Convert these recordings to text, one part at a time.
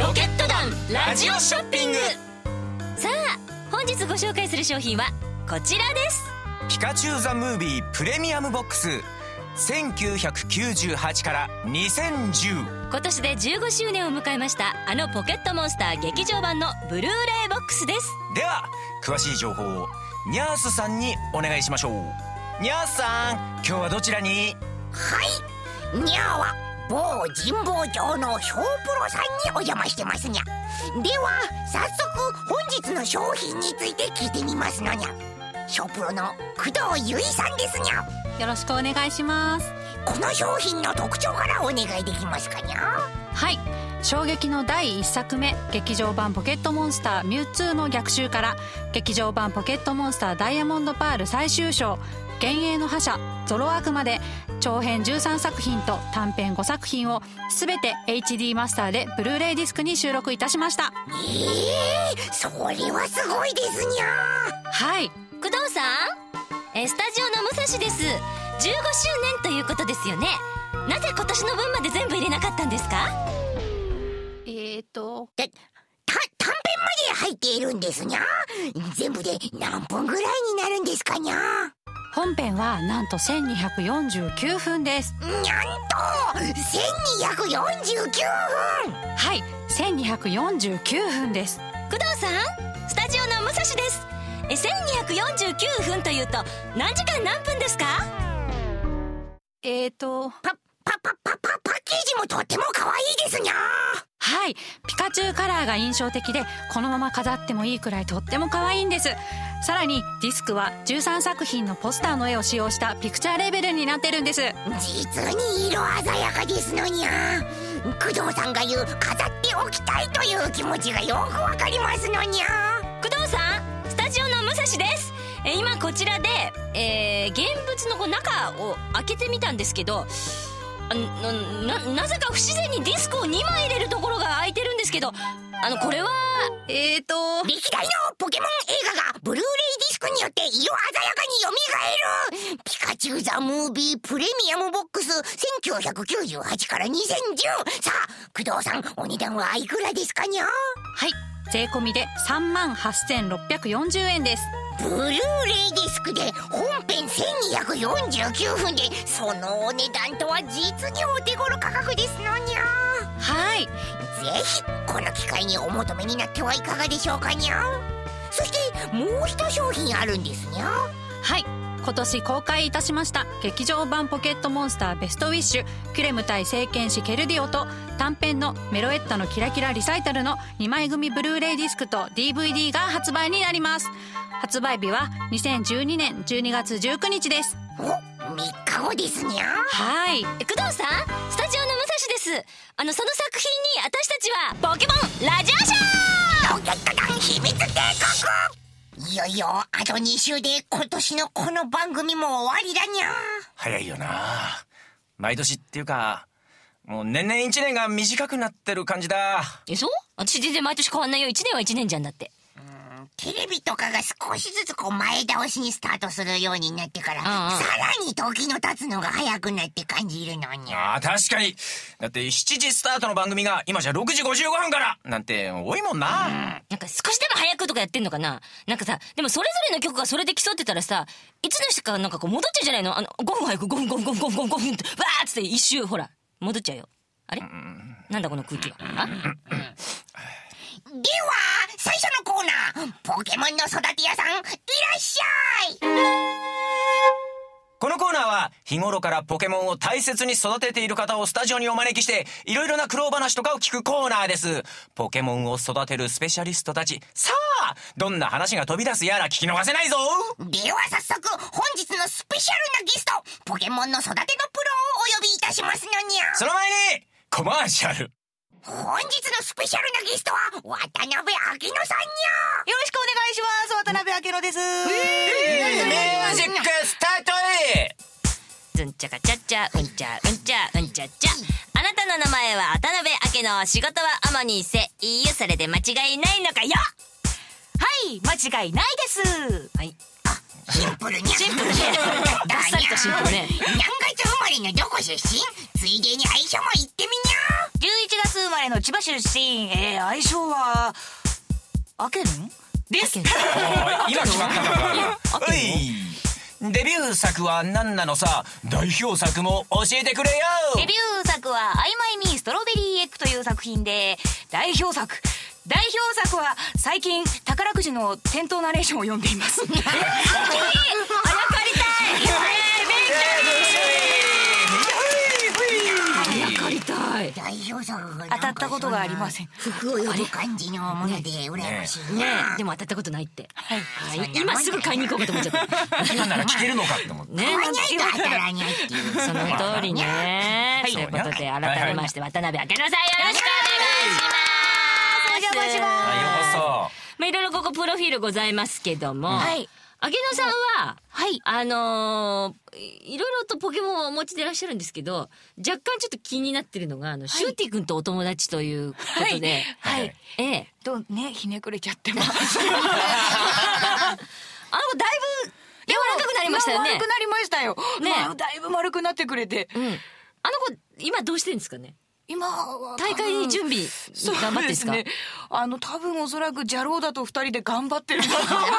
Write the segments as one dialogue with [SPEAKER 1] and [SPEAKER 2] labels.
[SPEAKER 1] ロケット団ラジオショッピング。
[SPEAKER 2] さあ本日ご紹介する商品はこちらです。
[SPEAKER 3] ピカチュウ・ザ・ムービープレミアムボックス。1998から2010
[SPEAKER 2] 今年で15周年を迎えましたあのポケットモンスター劇場版のブルーレイボックスです。
[SPEAKER 3] では詳しい情報をニャースさんにお願いしましょう。ニャースさん今日はどちらに？
[SPEAKER 4] はいにゃーは某神保町のショープロさんにお邪魔してますにゃ。では早速本日の商品について聞いてみますのにゃ。ショープロの工藤由衣さんですにゃ。
[SPEAKER 5] よろしくお願いします。
[SPEAKER 4] この商品の特徴からお願いできますかにゃ。
[SPEAKER 5] はい。衝撃の第1作目劇場版ポケットモンスターミュウツーの逆襲から劇場版ポケットモンスターダイヤモンドパール最終章幻影の覇者ゾロアクまで長編13作品と短編5作品を全て HD マスターでブルーレイディスクに収録いたしました。
[SPEAKER 4] ええー、それはすごいですにゃ
[SPEAKER 5] はい。
[SPEAKER 2] 工藤さん？えスタジオの武蔵です。15周年ということですよね。なぜ今年の分まで全部入れなかったんですか？
[SPEAKER 5] えーと。
[SPEAKER 4] た短編まで入っているんですにゃ全部で何分ぐらいになるんですかにゃ
[SPEAKER 5] 本編はなんと1249分です。
[SPEAKER 4] にゃんと1249分。
[SPEAKER 5] はい1249分です。
[SPEAKER 2] 工藤さんスタジオの武蔵です。え1249分というと何時間何分ですか？
[SPEAKER 5] えーと
[SPEAKER 4] パパパパパパッケージもとっても可愛いですにゃ
[SPEAKER 5] はいピカチュウカラーが印象的でこのまま飾ってもいいくらいとっても可愛いんですさらにディスクは13作品のポスターの絵を使用したピクチャーレベルになってるんです。
[SPEAKER 4] 実に色鮮やかですのにゃ。工藤さんが言う飾っておきたいという気持ちがよくわかりますのにゃ。
[SPEAKER 2] 工藤さんスタジオの武蔵です。え今こちらで、えー、現物のこう中を開けてみたんですけどなななぜか不自然にディスクを2枚入れるところが空いてるんですけどあのこれはえーと
[SPEAKER 4] 歴代のポケモン映画がブルーレイディスクによって色鮮やかに蘇る。ピカチュウ・ザ・ムービープレミアムボックス1998から2010さあ工藤さんお値段はいくらですかにゃ
[SPEAKER 5] はい税込みで3万8640円です。
[SPEAKER 4] ブルーレイディスクで本編1249分でそのお値段とは実にお手頃価格ですのにひこの機会にお求めになってはいかがでしょうかにゃそしてもう一商品あるんですにゃ
[SPEAKER 5] はい。今年公開いたしました劇場版ポケットモンスターベストウィッシュ。キュレム対聖剣士ケルディオと短編のメロエッタのキラキラリサイタルの2枚組ブルーレイディスクと DVD が発売になります。発売日は2012年12月19日です。
[SPEAKER 4] お3日後ですにゃ。
[SPEAKER 5] はい。
[SPEAKER 2] 工藤さんスタジオの武蔵です。あのその作品に私たちはポケモンラジオシ
[SPEAKER 4] ョー。ロケット団秘密帝国いよいよあと2週で今年のこの番組も終わりだにゃ。
[SPEAKER 3] 早いよな。毎年っていうかもう年々1年が短くなってる感じだ。
[SPEAKER 2] えそう？私全然毎年変わんないよ。1年は1年じゃんだって
[SPEAKER 4] テレビとかが少しずつこう前倒しにスタートするようになってから、
[SPEAKER 2] うんうん
[SPEAKER 4] さらに時の経つのが早くなって感じるのにゃ。
[SPEAKER 3] あー確かにだって7時スタートの番組が今じゃ6時55分からなんて多いもんな、
[SPEAKER 2] なんか少しでも早くとかやってんのかななんかさ、でもそれぞれの曲がそれで競ってたらさ、いつの日かなんかこう戻っちゃうじゃないの？あの、5分早く5分5分5分5分5分5分って、わーっつって一周ほら、戻っちゃうよ。あれなんだこの空気は。あ
[SPEAKER 4] では、最初のコーナー、ポケモンの育て屋さん、いらっしゃい。
[SPEAKER 3] このコーナーは日頃からポケモンを大切に育てている方をスタジオにお招きしていろいろな苦労話とかを聞くコーナーです。ポケモンを育てるスペシャリストたち。さあどんな話が飛び出すやら聞き逃せないぞ。
[SPEAKER 4] では早速、本日のスペシャルなゲスト、ポケモンの育てのプロをお呼びいたしますのにゃ。
[SPEAKER 3] その前にコマーシャル
[SPEAKER 4] 本日のスペシャルなゲストは、渡辺明乃さんにゃ。
[SPEAKER 6] よろしくお願いします。渡辺明乃です。
[SPEAKER 3] ミュージックスタート
[SPEAKER 2] ずんちゃかちゃっちゃ、うんちゃ、うんちゃ、うんちゃっちゃ。あなたの名前は渡辺明の仕事は主にせ、いいよ、それで間違いないのかよ
[SPEAKER 6] はい、間違いないです。
[SPEAKER 2] はい。
[SPEAKER 4] シンプルにゃ。
[SPEAKER 2] シンプルね。バッサリとシンプルね。
[SPEAKER 4] 何月生まれのどこ出身？ついでに愛称も言ってみにゃ。
[SPEAKER 6] 11月生まれの千葉出身、えー、愛称は、アケルンです。
[SPEAKER 3] 今決まったのか？ういデビュー作は何なのさ？代表作も教えてくれよ！
[SPEAKER 6] デビュー作は、アイマイミーストロベリーエッグという作品で、代表作。代表作は、最近、宝くじの店頭ナレーションを読んでいます。
[SPEAKER 2] あやかりたい！あやかい。
[SPEAKER 4] 代表作が
[SPEAKER 6] 当たったことがありません。
[SPEAKER 4] 服を呼ぶ感じのもので羨ましい
[SPEAKER 2] ね。でも当たったことないって。
[SPEAKER 6] はい。
[SPEAKER 2] はい。今すぐ買いに行こうかと思っちゃった。
[SPEAKER 3] 今なら聞けるのかって思って。
[SPEAKER 2] ね。
[SPEAKER 4] 買わないと当たらないっていう
[SPEAKER 2] その通りね。ということで、改めまして、渡辺明乃さん、よろしくお願いします。
[SPEAKER 6] お邪魔します。
[SPEAKER 3] はい。ようこ
[SPEAKER 2] まあ、いろいろここプロフィールございますけども、
[SPEAKER 6] はい。
[SPEAKER 2] 明乃さんは、
[SPEAKER 6] はい。
[SPEAKER 2] あのーいいろいろとポケモンをお持ちでいらっしゃるんですけど、若干ちょっと気になってるのが、あの、シューティ君とお友達ということで、
[SPEAKER 6] はい。
[SPEAKER 2] ええ。
[SPEAKER 6] と、ね、ひねくれちゃってます。
[SPEAKER 2] あの子だいぶ柔らかくなりましたよね
[SPEAKER 6] 丸く。なりましたよ。
[SPEAKER 2] ね
[SPEAKER 6] まあだいぶ丸くなってくれて。
[SPEAKER 2] うん。あの子、今どうしてるんですかね？
[SPEAKER 6] 今は
[SPEAKER 2] 大会に準備頑張ってんですか？
[SPEAKER 6] ね。あの、多分おそらくジャローダと二人で頑張ってるんだと
[SPEAKER 4] 頑張っ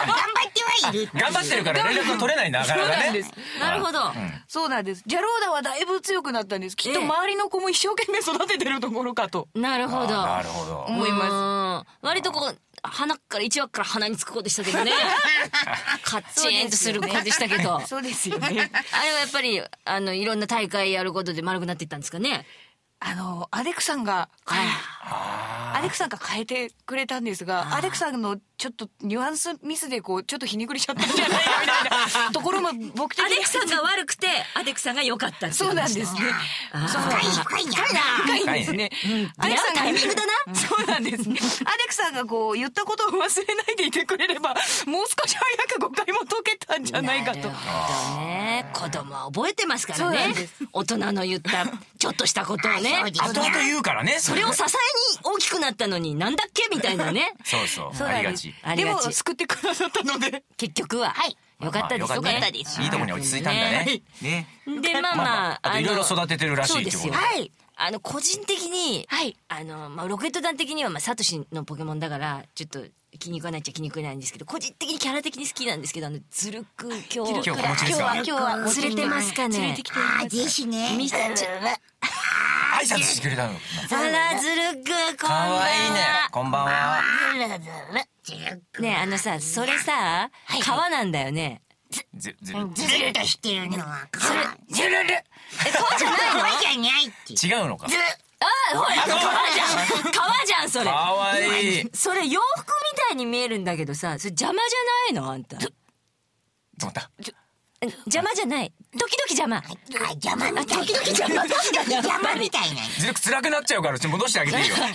[SPEAKER 4] てはいる
[SPEAKER 3] 頑張ってるから連絡が取れないなかなかね
[SPEAKER 6] そうなんです。
[SPEAKER 2] なるほど。
[SPEAKER 6] そうなんです。ジャローダはだいぶ強くなったんです。きっと
[SPEAKER 2] ええ
[SPEAKER 6] 周りの子も一生懸命育ててるところかと
[SPEAKER 2] なるほど。
[SPEAKER 3] なるほど
[SPEAKER 6] 思います。
[SPEAKER 2] す。割とこう、鼻から一枠から鼻につく子でしたけどね。カッチーンとする子でしたけど。
[SPEAKER 6] そうですよね。
[SPEAKER 2] あれはやっぱり、あの、いろんな大会やることで丸くなっていったんですかね？
[SPEAKER 6] あの、アデクさんが、アデクさんが変えてくれたんですが、アデクさんのちょっとニュアンスミスでこう、ちょっとひねくれちゃったんじゃない？かみたいなところも僕的に
[SPEAKER 2] アデクさんが悪くて、アデクさんが良かったって
[SPEAKER 6] そうなんですね。そう
[SPEAKER 4] 深い深いな
[SPEAKER 6] 深いんですね。アレクさんが
[SPEAKER 2] タイミングだな。
[SPEAKER 6] そうなんですね。アレクさんがこう言ったことを忘れないでいてくれれば、もう少し早く誤解も解けたんじゃないかと
[SPEAKER 2] なる。ほどね。子供は覚えてますからね。大人の言った、ちょっとしたことをね。
[SPEAKER 3] 後々言うからね
[SPEAKER 2] それを支えに大きくなったのに、なんだっけ？みたいなね。
[SPEAKER 3] そうそう
[SPEAKER 6] そう
[SPEAKER 3] ありがち
[SPEAKER 6] でも救ってくださったので。
[SPEAKER 2] 結局は。
[SPEAKER 4] はい。
[SPEAKER 2] よかったです
[SPEAKER 3] よかったです。いいとこに落ち着いたんだね。ね。
[SPEAKER 2] で、まあまあ。
[SPEAKER 3] いろいろ育ててるらしいってこと。
[SPEAKER 2] そうですよ。はい。あの、個人的に、
[SPEAKER 6] はい。
[SPEAKER 2] あの、まあ、ロケット団的には、まあ、サトシのポケモンだから、ちょっと、気に食わないっちゃ気に食わないんですけど、個人的にキャラ的に好きなんですけど、あの、ズルク今日、
[SPEAKER 3] 今日
[SPEAKER 6] は
[SPEAKER 2] 今日は連れてますかね？
[SPEAKER 6] 連れてきて
[SPEAKER 4] ああぜひね。
[SPEAKER 2] 見せちゃ
[SPEAKER 3] 挨拶してくれたの。
[SPEAKER 2] あら、ズルクこんばん
[SPEAKER 3] か
[SPEAKER 2] は。
[SPEAKER 3] わいいね。こんばんは
[SPEAKER 2] ねあのさ、それさ、川なんだよね。
[SPEAKER 3] ずず
[SPEAKER 4] ずるとしてるのは川。
[SPEAKER 6] ずるる
[SPEAKER 2] え、川じゃないの？
[SPEAKER 4] 川じゃないって
[SPEAKER 3] 違うのか。
[SPEAKER 2] あ、ほら、川じゃん。川じゃん、それ。
[SPEAKER 3] かわいい。
[SPEAKER 2] それ洋服みたいに見えるんだけどさ、それ邪魔じゃないのあんた？
[SPEAKER 3] どう思った
[SPEAKER 2] 邪魔じゃない。時々邪魔。
[SPEAKER 4] あ邪魔みたい。な。邪魔みたいな。
[SPEAKER 3] ずるく辛くなっちゃうからちょっと戻してあげていいよ。かわ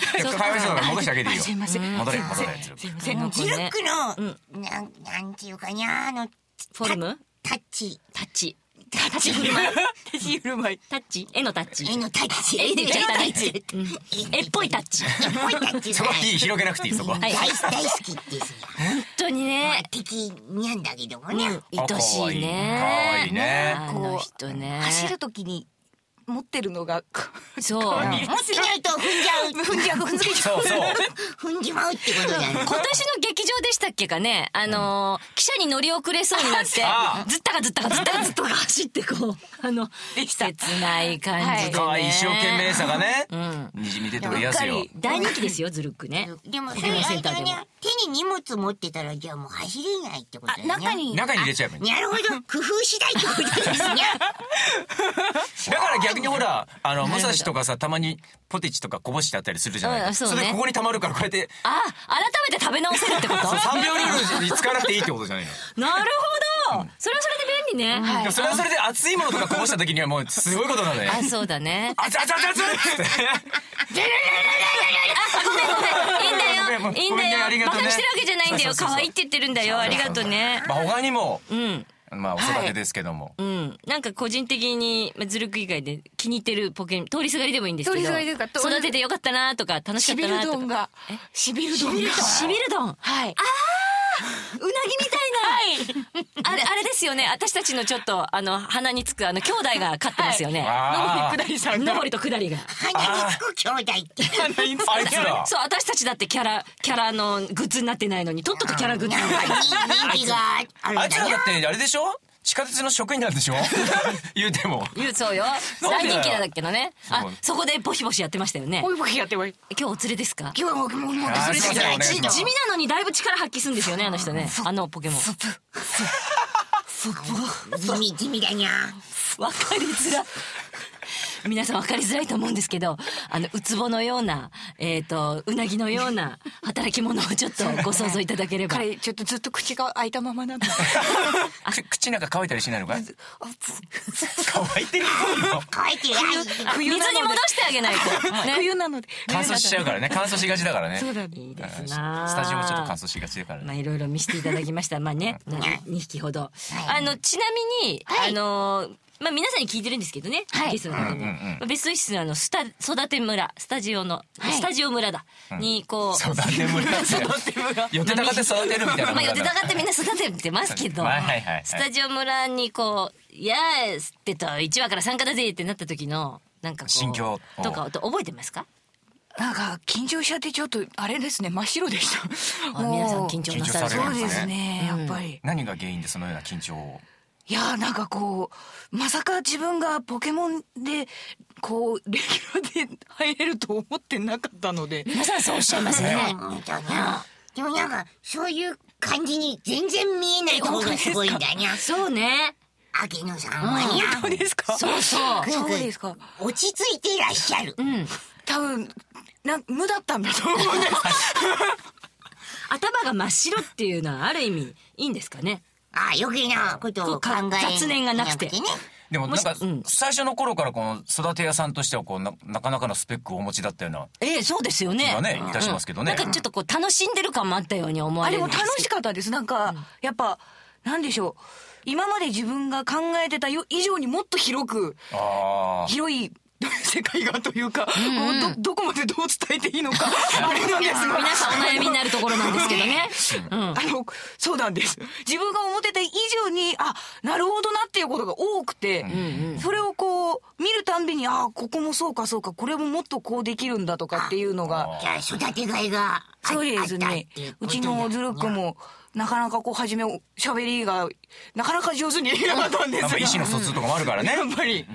[SPEAKER 3] いそうだから戻してあげていいよ。
[SPEAKER 6] すいません。
[SPEAKER 3] 戻れ戻れずるく
[SPEAKER 6] すいません。
[SPEAKER 2] なんか
[SPEAKER 4] ジル
[SPEAKER 2] ね
[SPEAKER 4] ックのなんなんていうかにゃあの
[SPEAKER 2] フォルム？
[SPEAKER 4] タッチ。
[SPEAKER 2] タッチ。
[SPEAKER 6] 立ち振る舞い。立ち振る舞い。
[SPEAKER 2] タッチ絵のタッチ。
[SPEAKER 4] 絵のタッチ
[SPEAKER 2] 絵で言っちゃった
[SPEAKER 4] タッチ
[SPEAKER 2] うん絵っぽいタッチ。
[SPEAKER 4] 絵っぽいタッチ
[SPEAKER 3] そこいい広げなくていいそこ
[SPEAKER 2] はい
[SPEAKER 4] 大大好きですよ
[SPEAKER 2] 本当にね。
[SPEAKER 4] 敵にゃんだけどもね
[SPEAKER 2] 愛しいね。
[SPEAKER 3] かわいいね
[SPEAKER 2] あの人ね。
[SPEAKER 6] 走るときに持ってるのが、
[SPEAKER 2] そう。
[SPEAKER 4] 持ってないと踏んじゃう。
[SPEAKER 6] 踏んじゃう、踏んじゃう。
[SPEAKER 4] 踏んじまうってことだね
[SPEAKER 2] 今年の劇場でしたっけかね、あのー、汽車に乗り遅れそうになって
[SPEAKER 3] あ、
[SPEAKER 2] ずったかずったかずったかずったか走ってこう、あの、切ない感じで、ね。
[SPEAKER 3] かわいい一生懸命さがね。
[SPEAKER 2] ん。
[SPEAKER 3] にじみ出ておりますよ。
[SPEAKER 2] 大人気ですよ、ズルックね。
[SPEAKER 4] でもそれ
[SPEAKER 2] ンセンターで
[SPEAKER 4] 手に荷物持ってたらじゃあもう走れないってことだよね。
[SPEAKER 6] 中に。
[SPEAKER 3] 中に入れちゃえばいい。
[SPEAKER 4] なるほど。工夫次第ってことですね。
[SPEAKER 3] だから逆にほらあの 武蔵とかさたまにポテチとかこぼしてあったりするじゃない
[SPEAKER 2] うんそうね
[SPEAKER 3] れここに溜まるからこうやって
[SPEAKER 2] あ、改めて食べ直せるってこと？
[SPEAKER 3] そう3秒ルールに使わなくていいってことじゃないの
[SPEAKER 2] なるほど、それはそれで便利ね。
[SPEAKER 3] でもそれはそれで熱いものとかこぼした時にはもうすごいことなのよ
[SPEAKER 2] あ、そうだね。
[SPEAKER 3] 熱々熱々って
[SPEAKER 2] いいんだよ。いいんだよ。バカにしてるわけじゃないんだよ。
[SPEAKER 3] そうそうそうそう
[SPEAKER 2] 可愛いって言ってるんだよ。ありがとうね。
[SPEAKER 3] まあ他にも
[SPEAKER 2] うん。
[SPEAKER 3] まあお育てですけども
[SPEAKER 2] うん。なんか個人的に、まあ、ズルク以外で気に入ってるポケ通りすがりでもいいんですけど。
[SPEAKER 6] 通りすがりというか通り
[SPEAKER 2] 育ててよかったなとか、楽しか
[SPEAKER 6] しび
[SPEAKER 2] ったなとか。
[SPEAKER 6] る丼が。しびる丼が。
[SPEAKER 2] しびる丼。
[SPEAKER 6] はい。
[SPEAKER 2] うなぎみたいな、あれあれですよね。私たちのちょっとあの鼻につくあの兄弟が飼ってますよね、
[SPEAKER 3] あー。
[SPEAKER 6] 下りさんが。
[SPEAKER 2] 上りと下りが。
[SPEAKER 4] 鼻につく兄弟って。
[SPEAKER 3] あいつら。
[SPEAKER 2] そう私たちだってキャラキャラのグッズになってないのにとっととキャラグッズ
[SPEAKER 4] あ
[SPEAKER 3] いつら
[SPEAKER 4] だ
[SPEAKER 3] ってあれでしょ？地下鉄の職員なんでしょ？言うても。
[SPEAKER 2] 言うそうよ。大人気なんだけどね。あ
[SPEAKER 3] そ
[SPEAKER 2] こでボシボシやってましたよね。
[SPEAKER 6] ボイボイやってばい
[SPEAKER 2] 今日お連れですか？
[SPEAKER 4] 今日はもうもうもう
[SPEAKER 3] あー
[SPEAKER 4] それ
[SPEAKER 2] 地味なのにだいぶ力発揮するんですよねあの人ね。あのポケモン。
[SPEAKER 4] 地味地味だにゃ
[SPEAKER 2] わかりづらい皆さんわかりづらいと思うんですけどあのウツボのようなえっ、とうなぎのような働き者をちょっとご想像いただければ。
[SPEAKER 6] 彼ちょっとずっと口が開いたままなんだ
[SPEAKER 3] く口なんか乾いたりしないのかい？乾いてるっぽいの
[SPEAKER 4] 乾いてない
[SPEAKER 2] 水に戻してあげないと、ね、
[SPEAKER 6] 冬なので。
[SPEAKER 3] 乾燥しちゃうからね。乾燥しがちだからね。
[SPEAKER 6] そうだね
[SPEAKER 2] いいです
[SPEAKER 3] ス
[SPEAKER 2] な
[SPEAKER 3] タジオもちょっと乾燥しがちだからね。
[SPEAKER 2] まあいろいろ見せていただきました。まあね、2匹ほど。あの、ちなみに、
[SPEAKER 4] はい。
[SPEAKER 2] あの、まあ皆さんに聞いてるんですけどね、
[SPEAKER 4] はい。
[SPEAKER 2] ゲストの方に。
[SPEAKER 3] うんうんうん。
[SPEAKER 2] まあベストイスのあの、スタ、育て村、スタジオの、
[SPEAKER 4] はい。
[SPEAKER 2] スタジオ村だ、に、こう、
[SPEAKER 3] 育て村。って予定たかって育てるみたいな
[SPEAKER 2] まあ、予定たがってみんな育ててますけど、
[SPEAKER 3] はいはいはい
[SPEAKER 2] スタジオ村にこう、イエースってと、1話から参加だぜってなった時の、なんかこう、
[SPEAKER 3] 心境。
[SPEAKER 2] とか、と覚えてますか？
[SPEAKER 6] なんか緊張しちゃってちょっとあれですね。真っ白でした。
[SPEAKER 2] あ皆さん緊張なされて
[SPEAKER 6] そう
[SPEAKER 2] ますね。
[SPEAKER 6] ですね。やっぱり。
[SPEAKER 3] 何が原因でそのような緊張を？
[SPEAKER 6] いやーなんかこうまさか自分がポケモンでこうレギュラーで入れると思ってなかったので
[SPEAKER 2] 皆さんそうおっしゃいますね。
[SPEAKER 4] でもなんかそういう感じに全然見えないところがすごいんだにゃ
[SPEAKER 2] そうね。
[SPEAKER 4] 秋野さんはにゃ
[SPEAKER 6] そうですか？
[SPEAKER 2] そうそう。
[SPEAKER 6] そうですか
[SPEAKER 4] 落ち着いていらっしゃる
[SPEAKER 2] うん。
[SPEAKER 6] 多分なん無だったんだと思うんです
[SPEAKER 2] 頭が真っ白っていうのはある意味いいんですかね？
[SPEAKER 4] ああ余計なことを考え
[SPEAKER 2] 雑念がなくて。
[SPEAKER 4] ね。
[SPEAKER 3] でもなんか最初の頃からこの育て屋さんとしてはこうななかなかのスペックをお持ちだったような
[SPEAKER 2] ええそうですよね。
[SPEAKER 3] 気がねいたしますけどね。
[SPEAKER 2] なんかちょっとこう楽しんでる感もあったように思わ
[SPEAKER 6] あれも
[SPEAKER 2] れるんです。
[SPEAKER 6] 楽しかったです。なんか、やっぱなんでしょう。今まで自分が考えてたよ以上にもっと広く
[SPEAKER 3] あ
[SPEAKER 6] 広い世界がというか、こうどどこまでどう伝えていいのか あれなんですが。
[SPEAKER 2] 皆さんお悩みになるところなんですけどね。うん。
[SPEAKER 6] あのそうなんです。自分が思ってた以上にあなるほどなっていうことが多くて、それをこう見るたんびにあここもそうかそうかこれももっとこうできるんだとかっていうのが
[SPEAKER 4] じゃあ育てがいがあ
[SPEAKER 6] そうですね。
[SPEAKER 4] う
[SPEAKER 6] ちのズルックもなかなかこう初め喋りがなかなか上手にできなかったんですが
[SPEAKER 3] あやっぱ意思の疎通とかもあるからね。
[SPEAKER 6] やっぱり、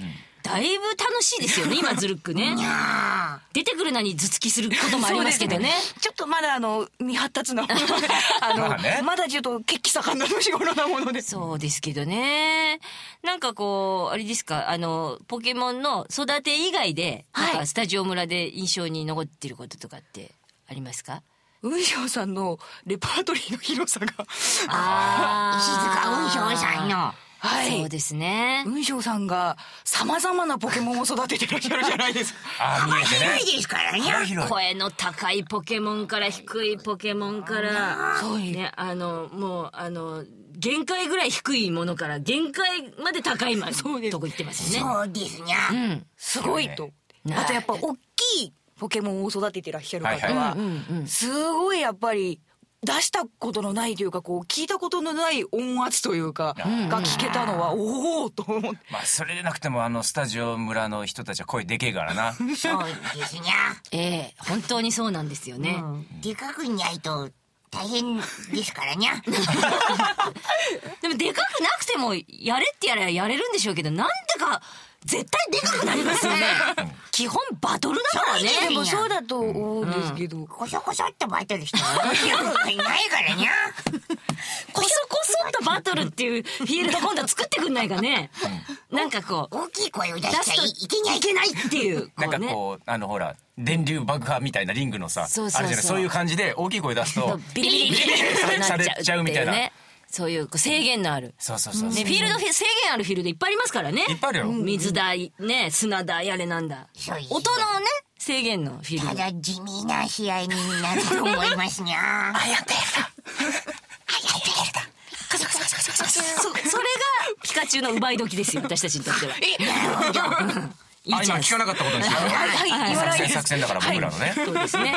[SPEAKER 2] だいぶ楽しいですよね、今ズルックね。
[SPEAKER 4] あ
[SPEAKER 2] 出てくるなに頭突きすることもありますけどね。
[SPEAKER 6] ちょっとまだあの未発達な あの
[SPEAKER 3] まあね。
[SPEAKER 6] まだちょっと血気盛んな年頃なもので。
[SPEAKER 2] そうですけどね。なんかこう、あれですか、あの、ポケモンの育て以外で、なんかスタジオ村で印象に残ってることとかってありますか？
[SPEAKER 6] 雲翔さんのレパートリーの広さが。
[SPEAKER 2] あ
[SPEAKER 4] 石塚雲翔さんの
[SPEAKER 6] は
[SPEAKER 2] そう
[SPEAKER 6] い
[SPEAKER 2] ですね。
[SPEAKER 6] 雲翔さんが様々なポケモンを育ててらっしゃるじゃないですか。
[SPEAKER 3] ああ見えてね。
[SPEAKER 4] 広いですからにゃ
[SPEAKER 3] 幅広い。
[SPEAKER 2] 声の高いポケモンから低いポケモンから、
[SPEAKER 6] そう。
[SPEAKER 2] ね、あの、もう、あの、限界ぐらい低いものから限界まで高いまでとこ
[SPEAKER 6] そうです。
[SPEAKER 2] 行ってますよね。
[SPEAKER 4] そうですにゃ。
[SPEAKER 2] うん。
[SPEAKER 6] すごいと。
[SPEAKER 2] ね。
[SPEAKER 6] あとやっぱ大きいポケモンを育ててらっしゃる方
[SPEAKER 3] は
[SPEAKER 6] すごいやっぱり出したことのないというかこう聞いたことのない音圧というかが聞けたのはおおと思って。
[SPEAKER 3] まあそれでなくてもあのスタジオ村の人たちは声でけえからな。
[SPEAKER 4] そうですにゃ。
[SPEAKER 2] ええ本当にそうなんですよね。
[SPEAKER 4] でかくにゃいと大変ですからにゃ。
[SPEAKER 2] でもでかくなくてもやれってやればやれるんでしょうけどなんでか絶対でかくなりますよね。基本バトルだからね。
[SPEAKER 4] そうで
[SPEAKER 6] もそうだと思うんですけど、
[SPEAKER 4] こそこそっとバトルしてるいないからにゃ。
[SPEAKER 2] こそこそっとバトルっていうフィールド今度作ってくんないかね。なんかこう
[SPEAKER 4] 大きい声を出
[SPEAKER 2] 出
[SPEAKER 4] しちゃ
[SPEAKER 2] すと
[SPEAKER 4] いけない
[SPEAKER 2] いけないっていう
[SPEAKER 3] なんか
[SPEAKER 2] こう
[SPEAKER 3] あのほら電流爆破みたいなリングのさあるじゃない？そういう感じで大きい声出すと
[SPEAKER 2] ビリビリビリ
[SPEAKER 3] されちゃうみたいな
[SPEAKER 2] ね。そういうこう制限のある。
[SPEAKER 3] そうそうそう
[SPEAKER 2] ね、フィールド制限あるフィールドいっぱいありますからね。
[SPEAKER 3] いっぱいあるよ
[SPEAKER 2] 水台、ね、砂台、あれなんだ。音のね、制限のフィールド。
[SPEAKER 4] ただ地味な試合になると思いますにゃあやって
[SPEAKER 2] そそれがピカチュウの奪い時ですよ私たちにとっては。
[SPEAKER 4] なるほど
[SPEAKER 3] あ今聞かなかったことにしよう。よ
[SPEAKER 6] はいはい言わないです。
[SPEAKER 3] 作戦作戦だから僕らのね。
[SPEAKER 2] そうですね。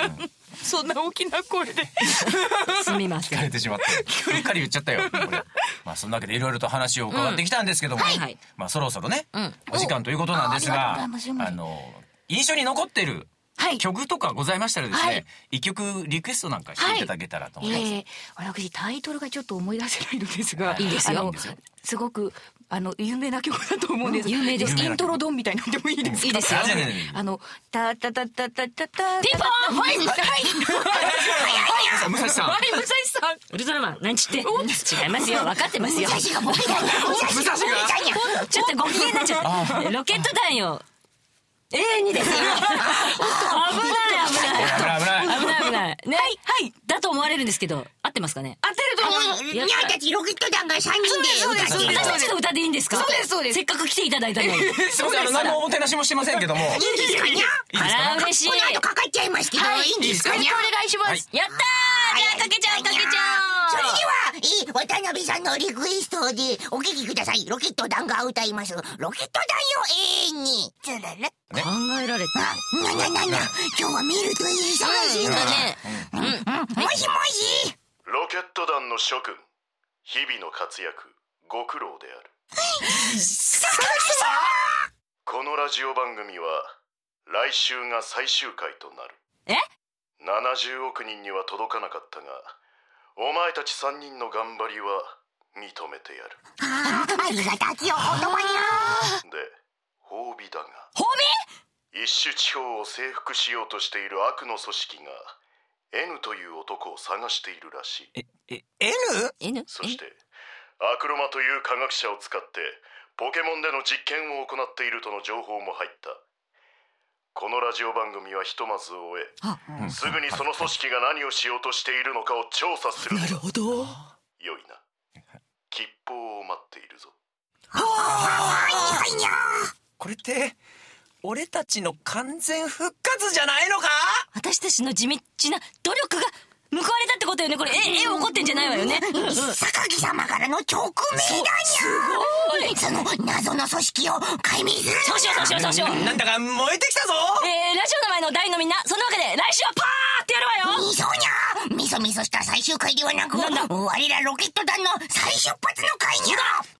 [SPEAKER 6] そんな大きな声で。
[SPEAKER 2] すみません。
[SPEAKER 3] 聞かれてしまったうっかり言っちゃったよ。まあそんなわけでいろいろと話を伺ってきたんですけども、
[SPEAKER 2] はいはい。
[SPEAKER 3] まあそろそろね、
[SPEAKER 2] ん。
[SPEAKER 3] お時間ということなんですがあの印象に残ってる
[SPEAKER 6] はい。
[SPEAKER 3] 曲とかございましたらです
[SPEAKER 6] はい。
[SPEAKER 3] ね一、曲リクエストなんかしていただけたらと思います、
[SPEAKER 6] ええ私タイトルがちょっと思い出せないのですが、
[SPEAKER 3] いいですよ。
[SPEAKER 6] あの
[SPEAKER 3] いいですよ
[SPEAKER 6] すごくあの有名な曲だと思うんです。
[SPEAKER 2] 有名です。
[SPEAKER 6] イントロドンみたいなんでもいいですか？
[SPEAKER 2] いいですよ。
[SPEAKER 3] あ
[SPEAKER 6] のタタタタタタタ
[SPEAKER 2] ピンポン。
[SPEAKER 6] はい。はい。
[SPEAKER 3] さあ武蔵さん
[SPEAKER 6] はい。武蔵さん。
[SPEAKER 2] ウルトラマンなんちって違い。ますよ分かってますよ
[SPEAKER 4] 武蔵が武蔵が
[SPEAKER 2] ちょっとご機嫌になっちゃったロケット弾よ永遠にですよ危ない。危ない。
[SPEAKER 3] 危な
[SPEAKER 2] ね
[SPEAKER 6] はい。はい。
[SPEAKER 2] だと思われるんですけど合ってますかね？
[SPEAKER 6] 当てると思います。
[SPEAKER 4] にゃーた。ちロケット団が3人で歌ってる
[SPEAKER 2] 私たちの歌でいいんですか？
[SPEAKER 6] そうですそうです。
[SPEAKER 2] せっかく来ていただいたのに。
[SPEAKER 3] すいませんあの何のおもてなしもしてませんけども。
[SPEAKER 4] いいですか？にゃ
[SPEAKER 2] あら嬉しい。
[SPEAKER 4] この後かかっちゃいますけど、い、いんですか？にゃ
[SPEAKER 6] お願いします。
[SPEAKER 2] やったーじゃあかけちゃうかけち
[SPEAKER 4] それで
[SPEAKER 2] ゃう
[SPEAKER 4] は、えー渡辺さんのリクエストでお聴きください。ロケット団が歌います。ロケット団よ永遠に。つらら。
[SPEAKER 2] 考えられた
[SPEAKER 4] あ、なななな。今日は見ると忙しいのね。
[SPEAKER 2] ね
[SPEAKER 4] もしもし。
[SPEAKER 7] ロケット団の諸君日々の活躍ご苦労であるこのラジオ番組は来週が最終回となる
[SPEAKER 2] え
[SPEAKER 7] ？70億人には届かなかったがお前たち3人の頑張りは認めてやる
[SPEAKER 4] あありがたきお言葉にゃ。
[SPEAKER 7] で褒美だが
[SPEAKER 2] 褒
[SPEAKER 7] 一種地方を征服しようとしている悪の組織が N という男を探しているらしい
[SPEAKER 3] え N?
[SPEAKER 2] 美 N?
[SPEAKER 7] そしてアクロマという科学者を使ってポケモンでの実験を行っているとの情報も入ったこのラジオ番組はひとまず終えすぐにその組織が何をしようとしているのかを調査する。なるほどよいな。吉報を待っているぞ。
[SPEAKER 4] はいにゃ。
[SPEAKER 3] これって俺たちの完全復活じゃないのか？
[SPEAKER 2] 私たちの地道な努力が報われたってことよね。これえ絵怒ってんじゃないわよね。
[SPEAKER 4] 榊様からの直命だにゃ。その謎の組織を解明する。
[SPEAKER 2] そうしようそうしようそうしよう。
[SPEAKER 3] なんだか燃えてきたぞ。
[SPEAKER 2] えー、ラジオの前の大のみんなそんなわけで来週はパーってやるわよ。
[SPEAKER 4] みそにゃみそみそした最終回ではなく我らロケット団の再出発の回にゃ